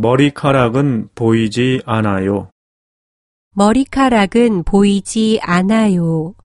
머리카락은 보이지 않아요. 머리카락은 보이지 않아요.